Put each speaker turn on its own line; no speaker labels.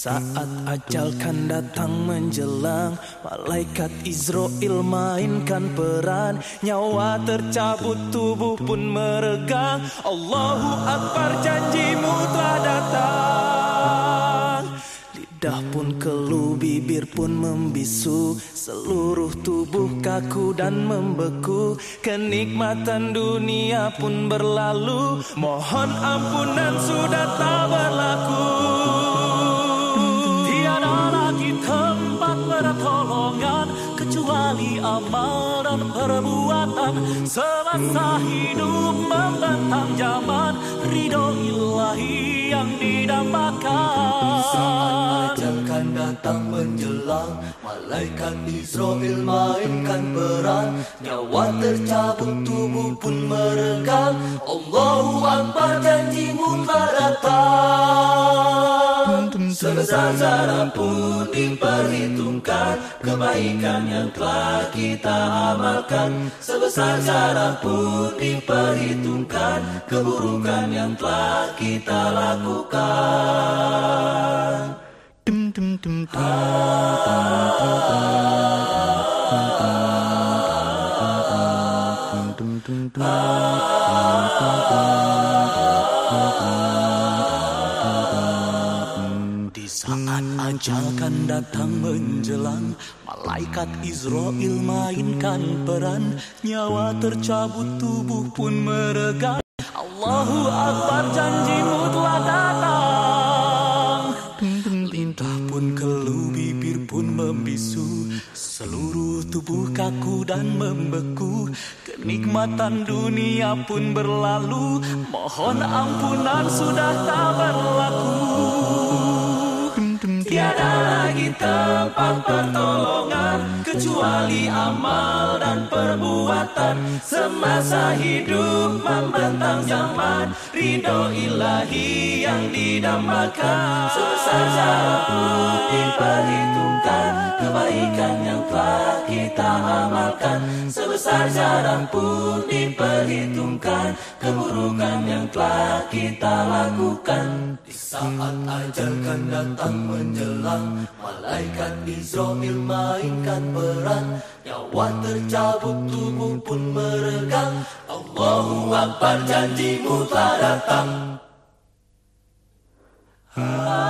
saat ajal kan datang menjelang Malaikat Israel mainkan peran. Nyawa tercabut tubuh pun meregang. Allahu Akbar janjimu telah datang. Lidah pun keluh, bibir pun membisu. Seluruh tubuh kaku dan membeku. Kenikmatan dunia pun berlalu. Mohon ampunan sudah tak berlaku pertolongan kecuali amal dan perbuatan. Semasa hidup membentang zaman ridho ilahi yang didambakan.
Saat ajal kan datang menjelang malaikat Israel mainkan peran. Nyawa tercabut tubuh pun meregang Allahu Akbar janjimu telah datang Sebesar zarah pun diperhitungkan Kebaikan yang telah kita amalkan. Sebesar zarah pun diperhitungkan Keburukan yang telah kita lakukan. Dum dum dum dum.
Saat ajal kan datang menjelang. Malaikat Israel mainkan peran. Nyawa tercabut tubuh pun meregang. Allahu Akbar janjimu telah datang. Lidah pun keluh bibir pun membisu. Seluruh tubuh kaku dan membeku. Kenikmatan dunia pun berlalu. Mohon ampunan sudah tak berlaku Tiada lagi tempat pertolongan Kecuali amal dan perbuatan. Semasa hidup membentang zaman Ridho ilahi yang didambakan. Diperhitungkan Yang telah kita amalkan. Sebesar jarak pun diperhitungkan. Keburukan yang telah kita lakukan.
Di saat ajal kan datang menjelang Malaikat Israel mainkan peran Nyawa tercabut tubuh pun meregang. Allahu Akbar janjimu telah datang. ah.